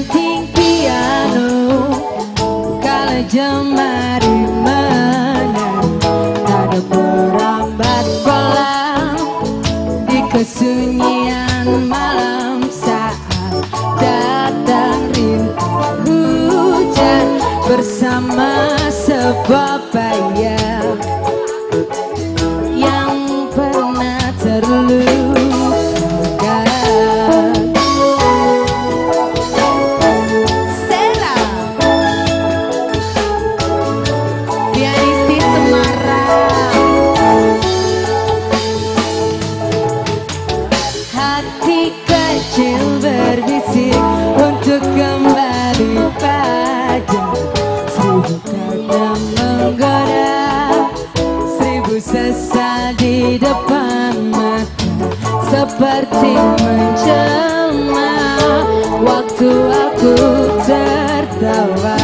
rinting piano Kala jemari menang ada berambat kolam Di kesunyian malam saat Datang rintik hujan Bersama sebab bayar sesal di depan mata Seperti menjelma. Waktu aku tertawa